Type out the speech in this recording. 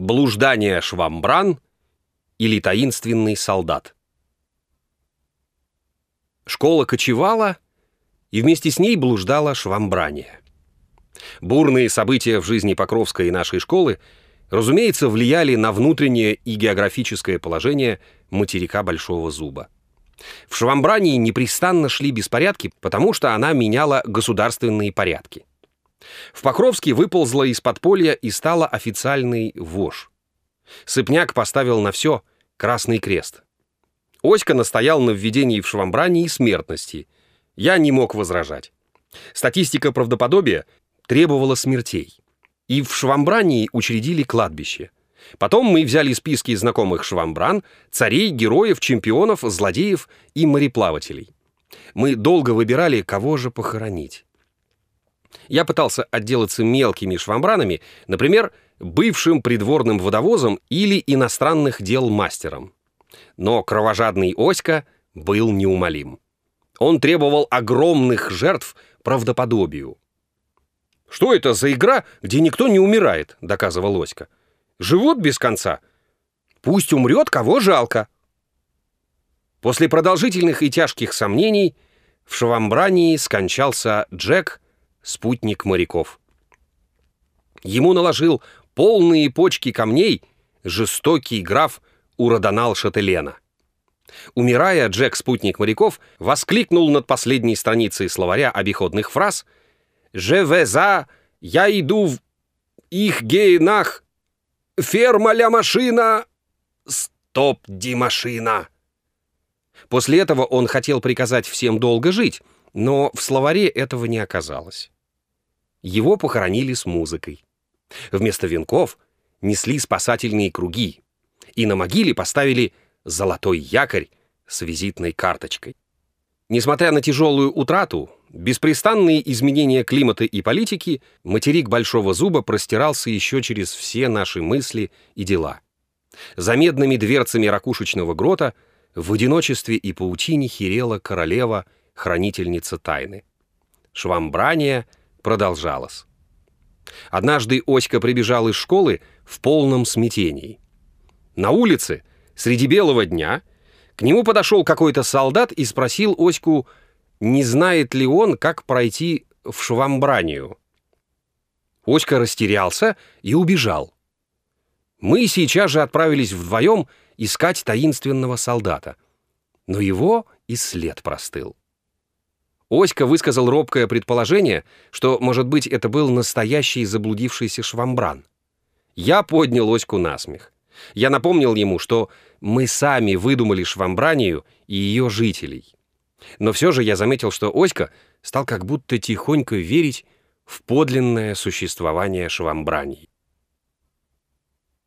Блуждание Швамбран или таинственный солдат. Школа кочевала, и вместе с ней блуждала Швамбрания. Бурные события в жизни Покровской и нашей школы, разумеется, влияли на внутреннее и географическое положение материка Большого Зуба. В Швамбрании непрестанно шли беспорядки, потому что она меняла государственные порядки. В Покровске выползла из подполья и стала официальный вож. Сыпняк поставил на все красный крест. Оська настоял на введении в Швамбрании смертности. Я не мог возражать. Статистика правдоподобия требовала смертей. И в Швамбрании учредили кладбище. Потом мы взяли списки знакомых швамбран, царей, героев, чемпионов, злодеев и мореплавателей. Мы долго выбирали, кого же похоронить. Я пытался отделаться мелкими швамбранами, например, бывшим придворным водовозом или иностранных дел мастером. Но кровожадный Оська был неумолим. Он требовал огромных жертв правдоподобию. «Что это за игра, где никто не умирает?» — доказывал Оська. «Живут без конца. Пусть умрет, кого жалко». После продолжительных и тяжких сомнений в Швамбрании скончался Джек, спутник моряков. Ему наложил полные почки камней жестокий граф Урадонал Шателена. Умирая, Джек, спутник моряков, воскликнул над последней страницей словаря обиходных фраз «Je vais я иду в их гейнах, ферма ля машина, стоп ди машина». После этого он хотел приказать всем долго жить, но в словаре этого не оказалось. Его похоронили с музыкой. Вместо венков несли спасательные круги, и на могиле поставили золотой якорь с визитной карточкой. Несмотря на тяжелую утрату, беспрестанные изменения климата и политики, материк Большого Зуба простирался еще через все наши мысли и дела. За медными дверцами ракушечного грота в одиночестве и паутине херела королева, хранительница тайны. Швамбрания — продолжалось. Однажды Оська прибежал из школы в полном смятении. На улице, среди белого дня, к нему подошел какой-то солдат и спросил Оську, не знает ли он, как пройти в Швамбранию. Оська растерялся и убежал. Мы сейчас же отправились вдвоем искать таинственного солдата. Но его и след простыл. Оська высказал робкое предположение, что, может быть, это был настоящий заблудившийся швамбран. Я поднял Оську на смех. Я напомнил ему, что мы сами выдумали швамбранию и ее жителей. Но все же я заметил, что Оська стал как будто тихонько верить в подлинное существование швамбраний.